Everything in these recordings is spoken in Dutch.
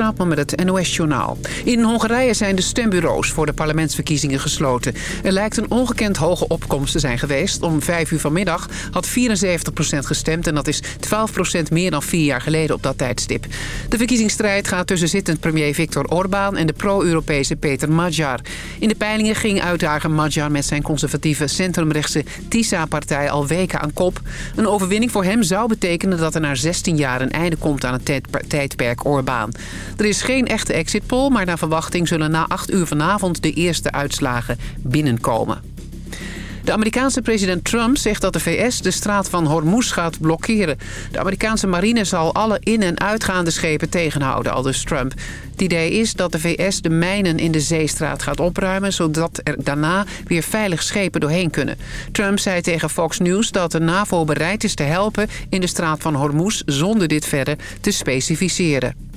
Straatman met het NOS-journaal. In Hongarije zijn de stembureaus voor de parlementsverkiezingen gesloten. Er lijkt een ongekend hoge opkomst te zijn geweest. Om 5 uur vanmiddag had 74% gestemd... en dat is 12% meer dan vier jaar geleden op dat tijdstip. De verkiezingsstrijd gaat tussen zittend premier Viktor Orbán... en de pro-Europese Peter Magyar. In de peilingen ging uitdager Magyar met zijn conservatieve centrumrechtse TISA-partij al weken aan kop. Een overwinning voor hem zou betekenen dat er na 16 jaar een einde komt aan het tijdperk Orbán. Er is geen echte exit poll, maar naar verwachting zullen na 8 uur vanavond de eerste uitslagen binnenkomen. De Amerikaanse president Trump zegt dat de VS de straat van Hormuz gaat blokkeren. De Amerikaanse marine zal alle in- en uitgaande schepen tegenhouden, aldus Trump. Het idee is dat de VS de mijnen in de zeestraat gaat opruimen... zodat er daarna weer veilig schepen doorheen kunnen. Trump zei tegen Fox News dat de NAVO bereid is te helpen... in de straat van Hormuz zonder dit verder te specificeren.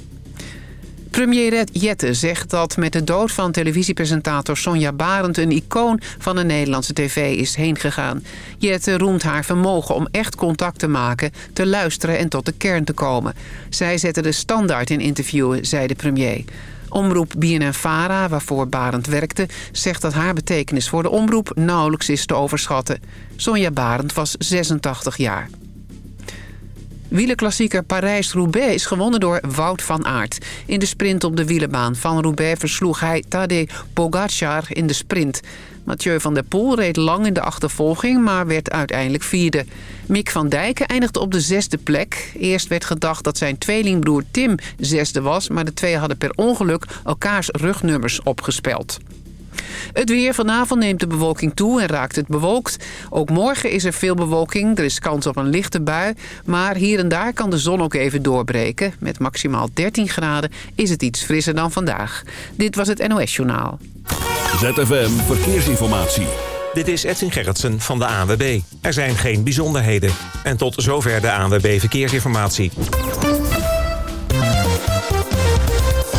Premier Jette zegt dat met de dood van televisiepresentator Sonja Barend... een icoon van de Nederlandse tv is heengegaan. Jette roemt haar vermogen om echt contact te maken, te luisteren en tot de kern te komen. Zij zette de standaard in interviewen, zei de premier. Omroep BNN-Vara, waarvoor Barend werkte... zegt dat haar betekenis voor de omroep nauwelijks is te overschatten. Sonja Barend was 86 jaar. Wielerklassieker Parijs-Roubaix is gewonnen door Wout van Aert. In de sprint op de wielenbaan van Roubaix versloeg hij Tadej Pogacar in de sprint. Mathieu van der Poel reed lang in de achtervolging, maar werd uiteindelijk vierde. Mick van Dijken eindigde op de zesde plek. Eerst werd gedacht dat zijn tweelingbroer Tim zesde was... maar de twee hadden per ongeluk elkaars rugnummers opgespeld. Het weer. Vanavond neemt de bewolking toe en raakt het bewolkt. Ook morgen is er veel bewolking. Er is kans op een lichte bui. Maar hier en daar kan de zon ook even doorbreken. Met maximaal 13 graden is het iets frisser dan vandaag. Dit was het NOS Journaal. ZFM Verkeersinformatie. Dit is Edwin Gerritsen van de ANWB. Er zijn geen bijzonderheden. En tot zover de ANWB Verkeersinformatie.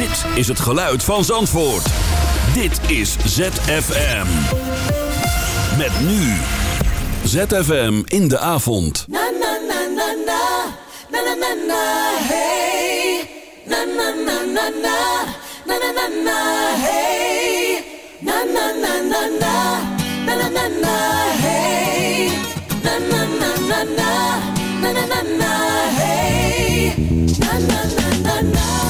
Dit is het geluid van Zandvoort. Dit is ZFM. Met nu. ZFM in de avond. Na na na na na. Na na na na hey. Na na na na na. Na na na na hey. Na na na na na. Na na na na hey. Na na na na na. Na na na na hey. Na na na na na.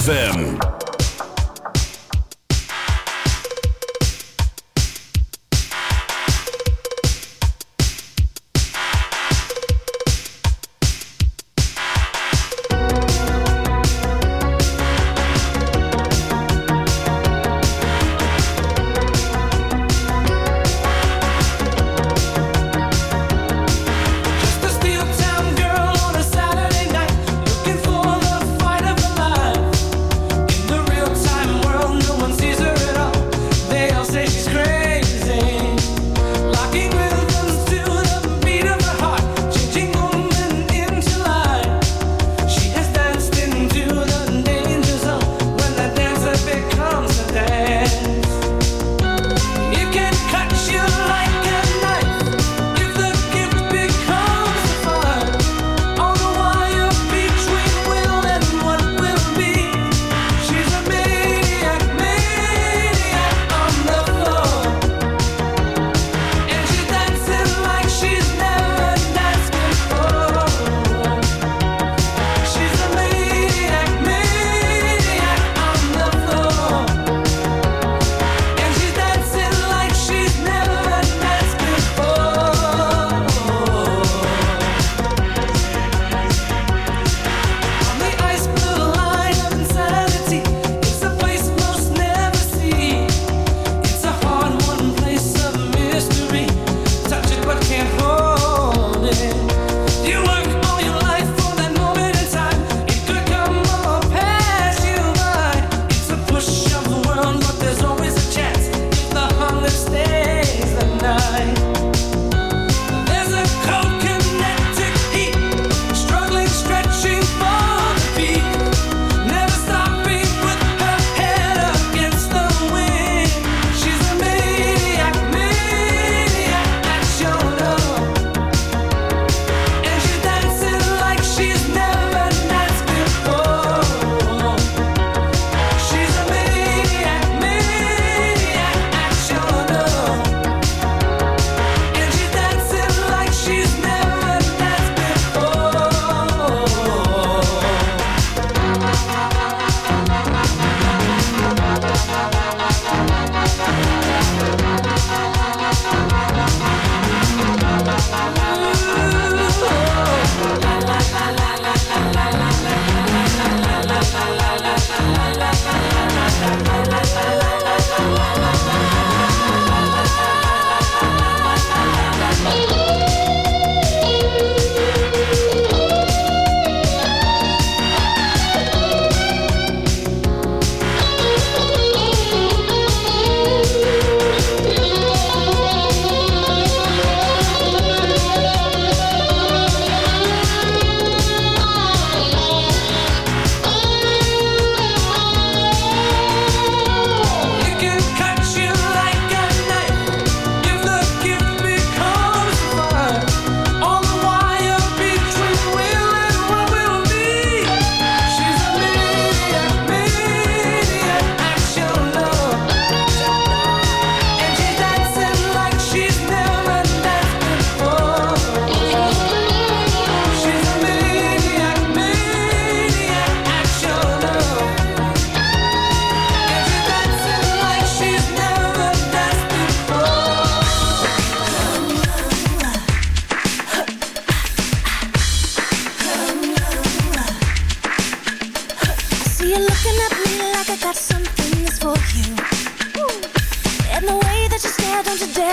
ZFM.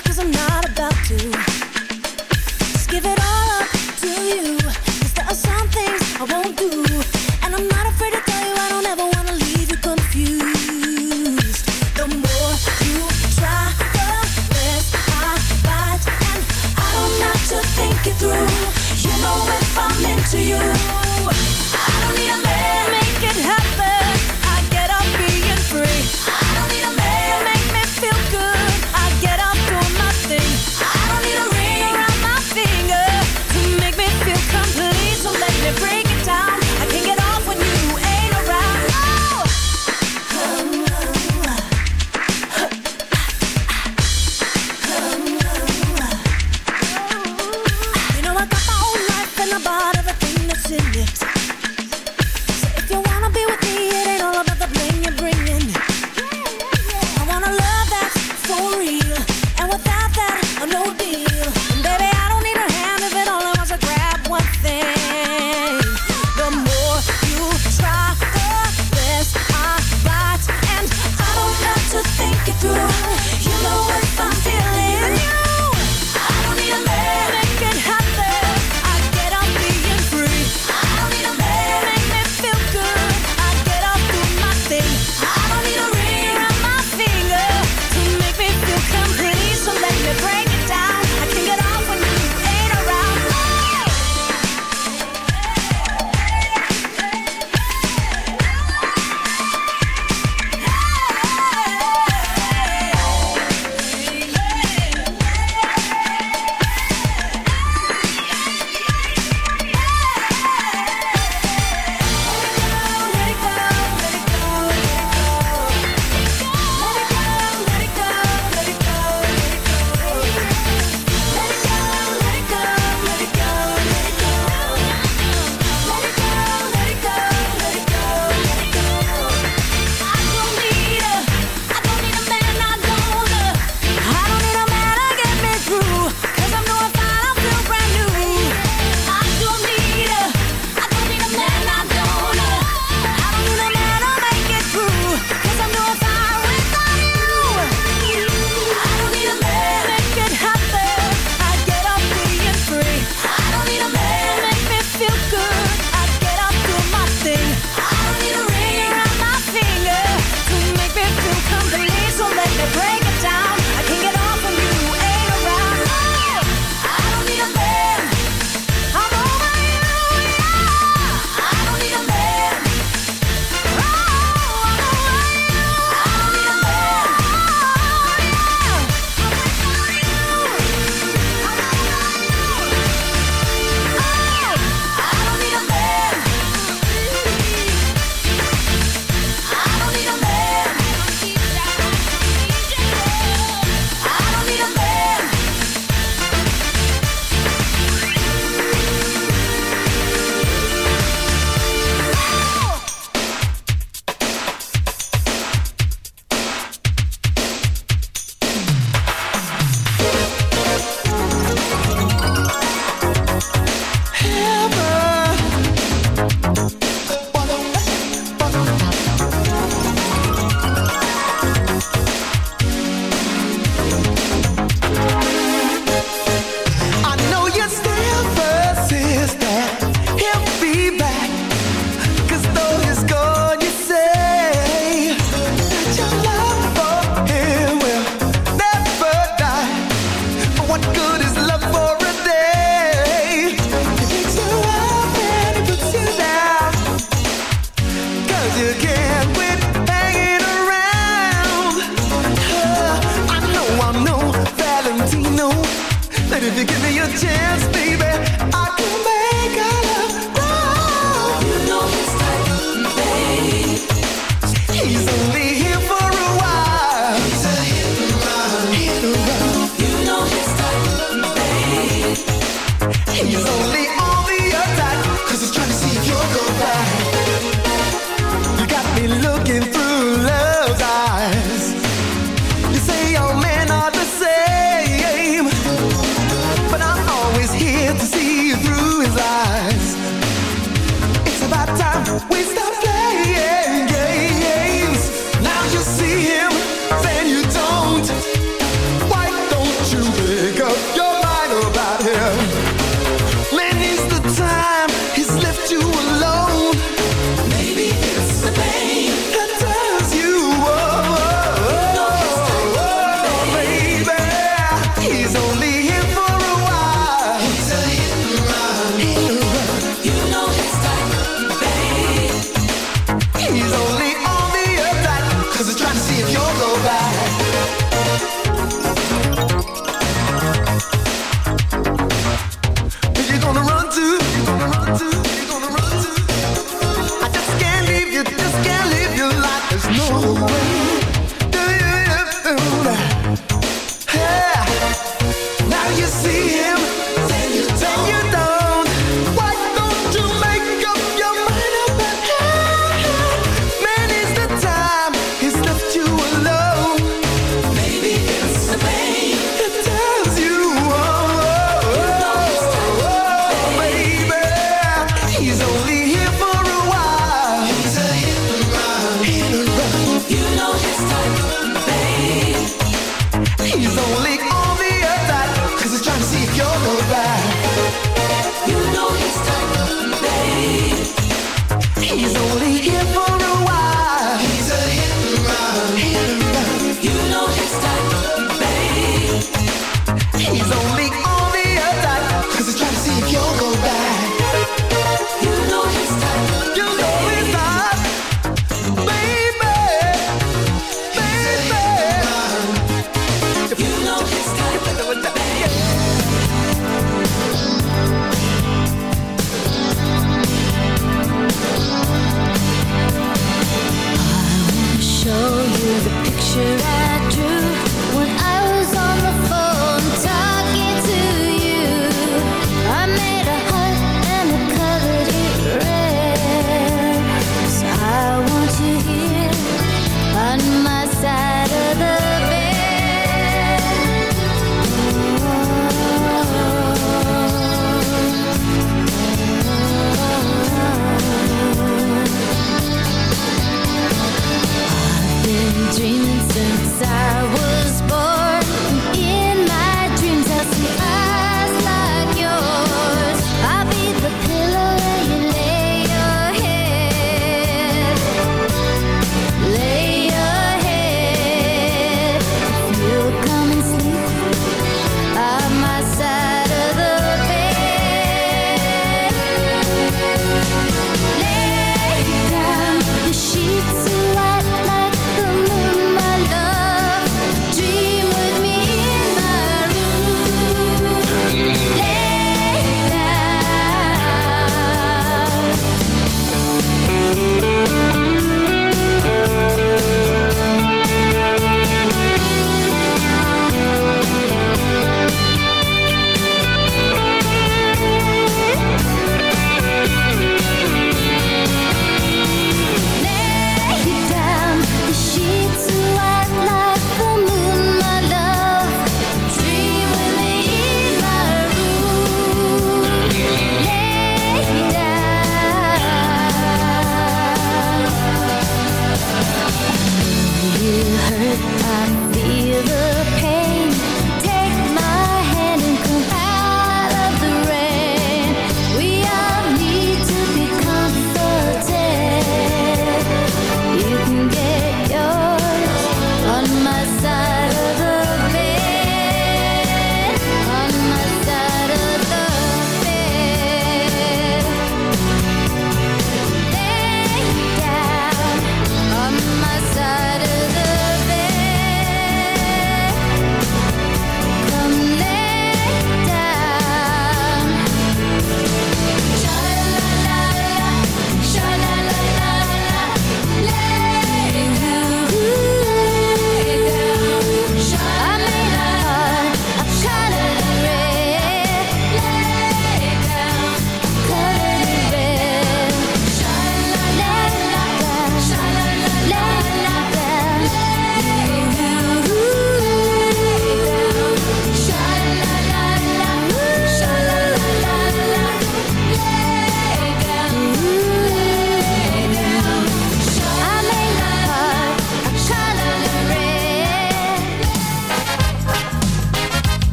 Cause I'm not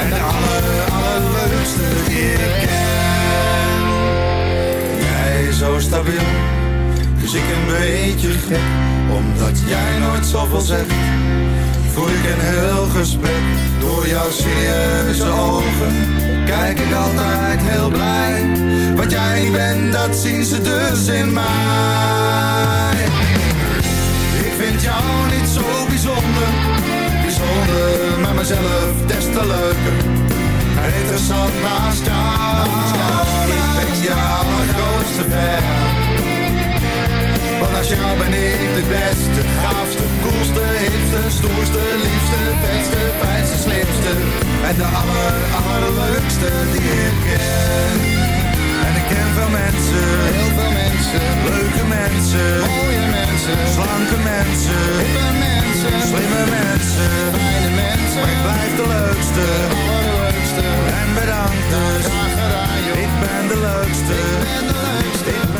En de aller, allerleukste die ik ken. Jij zo stabiel, dus ik een beetje gek. Omdat jij nooit zoveel zegt, voel ik een heel gesprek. Door jouw serieuze ogen, kijk ik altijd heel blij. Wat jij bent, dat zien ze dus in mij. Ik vind jou niet zo bijzonder maar mezelf des te leuker. Interessant naast jou, ik ben jouw grootste ver. Want als jou ben ik de beste, gaafste, koelste, hipste, stoerste, liefste, beste, fijnste, slimste. En de aller, allerleukste die ik ken. En ik ken veel mensen. Heel veel mensen. Leuke mensen. Mooie mensen. Slanke mensen. Hippe mensen. Slimme mensen. Fijne mensen. Maar ik blijf de leukste. De leukste. En bedankt dus. Ik ben de leukste. Ik ben de leukste.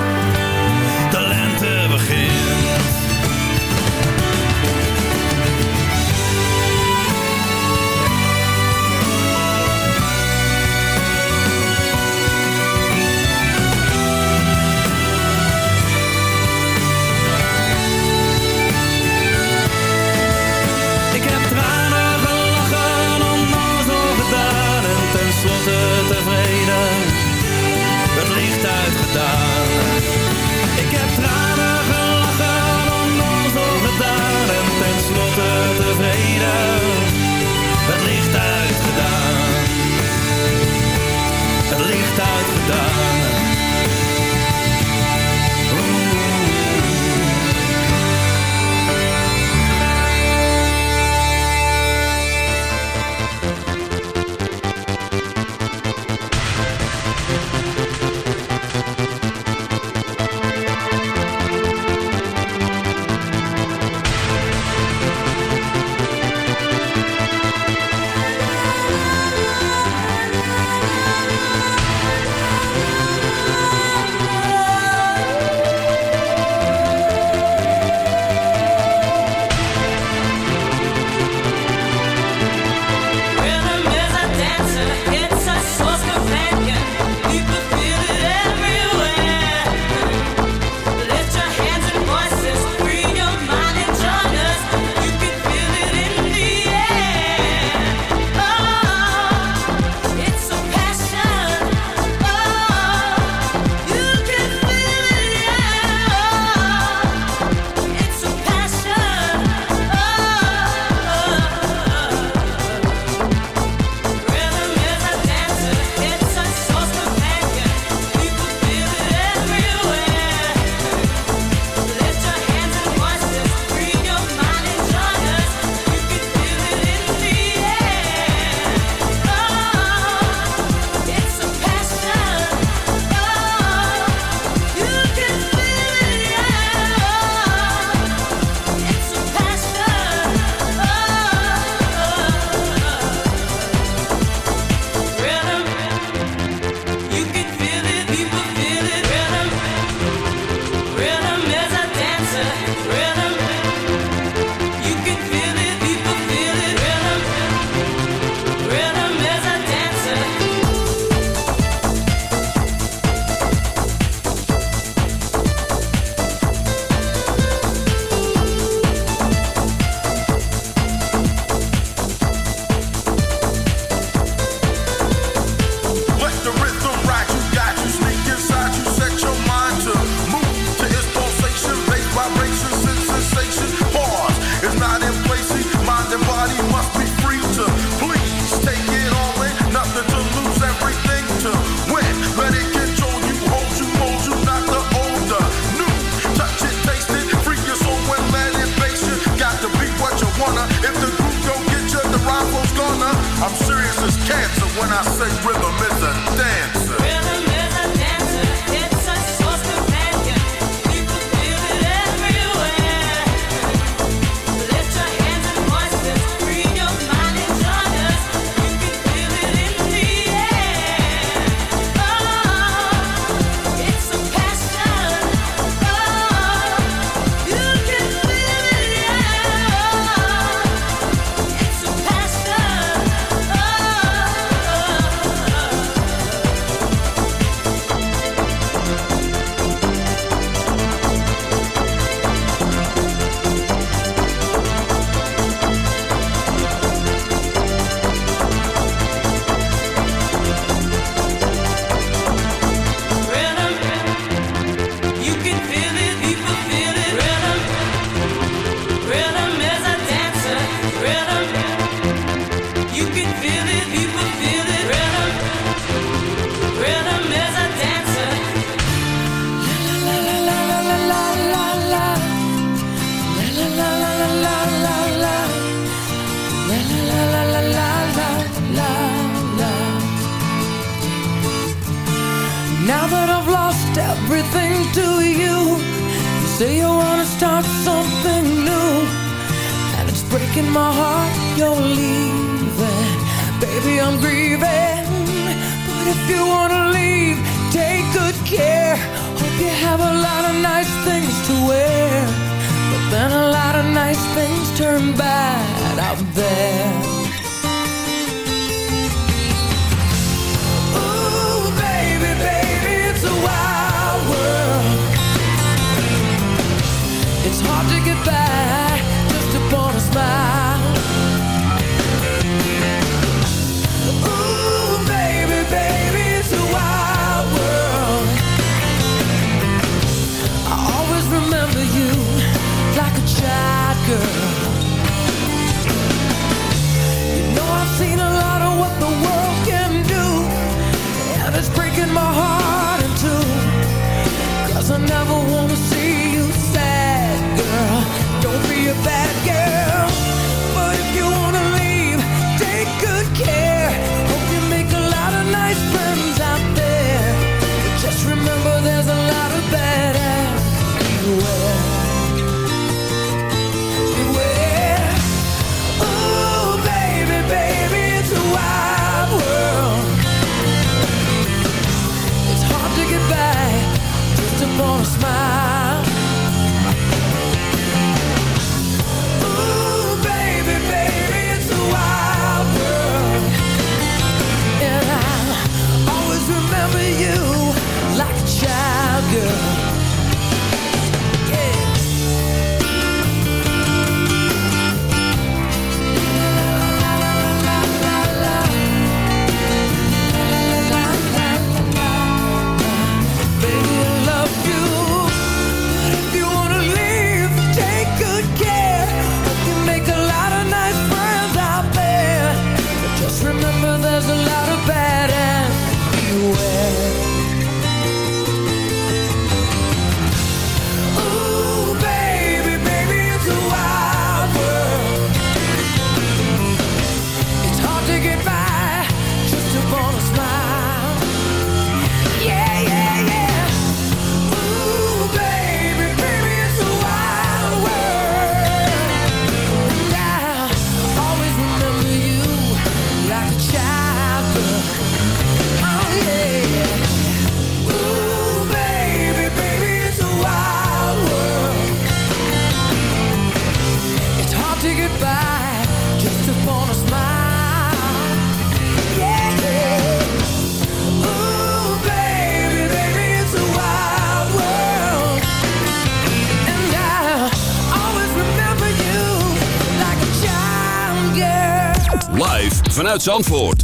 uit Zandvoort.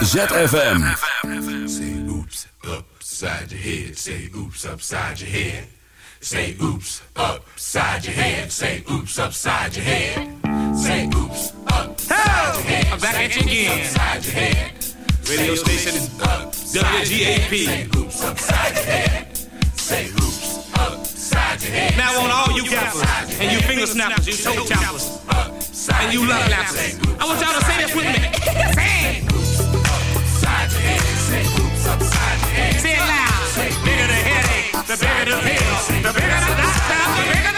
ZFM. Say oops upside your head. Say oops upside your head. Say oops upside your head. Say oops upside your head. Say oops upside your head. I'm back at you again. Radio station is WGAP. oops upside your head. Say oops upside your head. Now on all you gappers and you finger snappers, you toe tappers and you love laps. I want y'all to say this with me. Say it. Say it loud. Bigger the headache, the bigger the pill, the bigger the doctor, the bigger the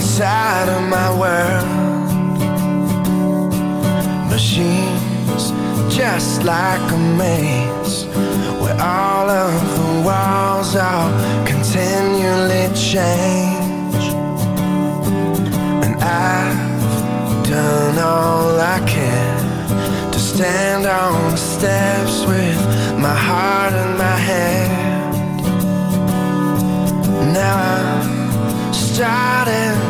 inside of my world. Machines just like a maze where all of the walls are continually change. And I've done all I can to stand on the steps with my heart in my hand. Now I'm starting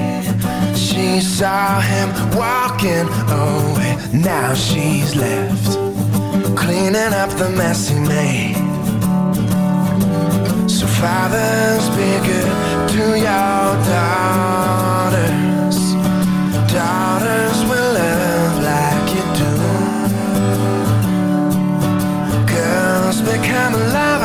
she saw him walking away. Now she's left cleaning up the mess he made. So fathers, be good to your daughters. Daughters will love like you do. Girls become lovers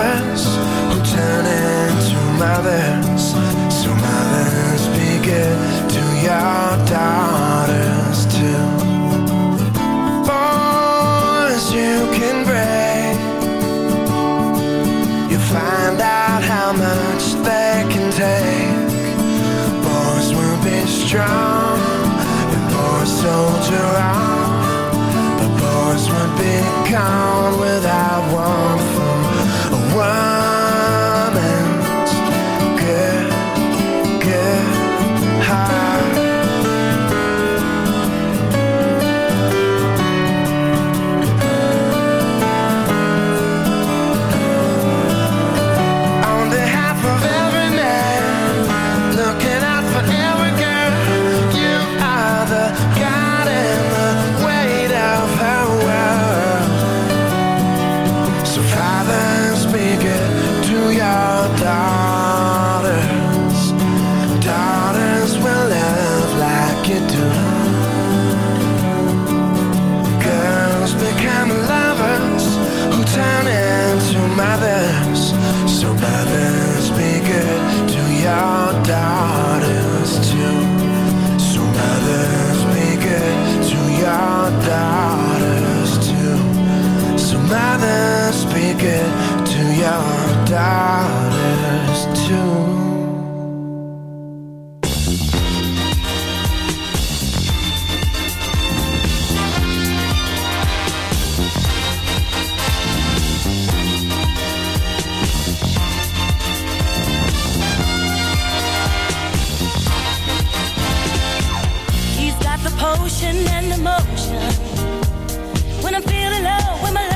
around. The boys would be gone without one. potion and emotion. When I'm feeling low, when my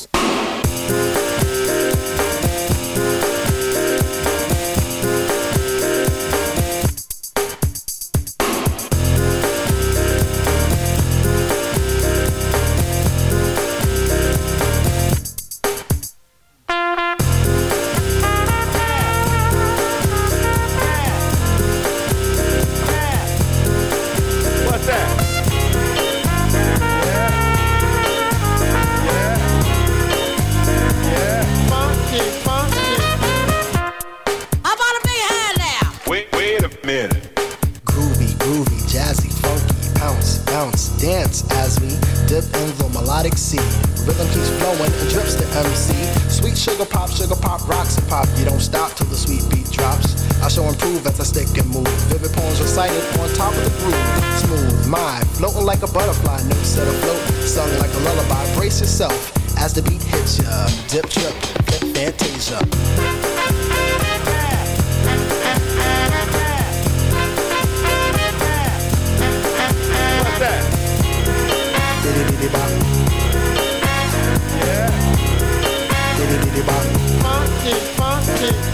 Improve as I stick and move. Vivid poems recited on top of the groove. Smooth mind, floating like a butterfly, notes set afloat, sung like a lullaby. Brace yourself as the beat hits ya. Dip, trip, flip, fantasia. What's that? Diddy bop. Yeah. Diddy bop. Funky, funky.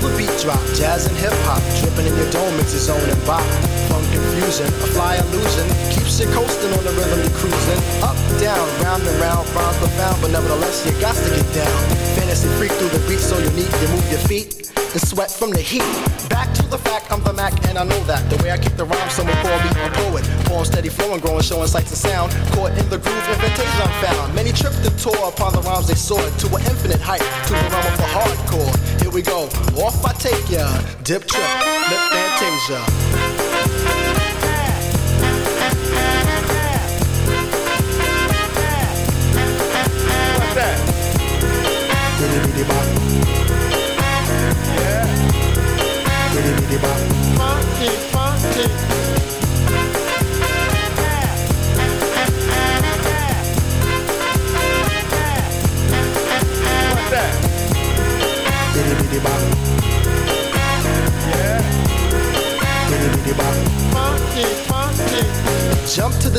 The beat drop, jazz and hip hop, dripping in your dome, it's a zone and bop. Funk confusion, a fly illusion, keeps you coasting on the rhythm you're cruising. Up, down, round and round, rhymes profound, but nevertheless you got to get down. Fantasy freak through the beat, so unique, you move your feet and sweat from the heat. Back to the fact, I'm the Mac, and I know that. The way I kick the rhyme, someone call me a poet. Poem steady flowing, growing, showing sights and sound. Caught in the groove, invitation I'm found. Many tripped and tore upon the rhymes they soared to an infinite height, to the realm of the hardcore. Here we go, off I take ya. Dip trip, lip fantasia. That? Bop. Yeah. Funky, funky. the back.